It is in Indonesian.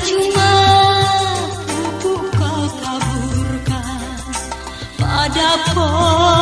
Cuma pupuk kau taburkan pada pohon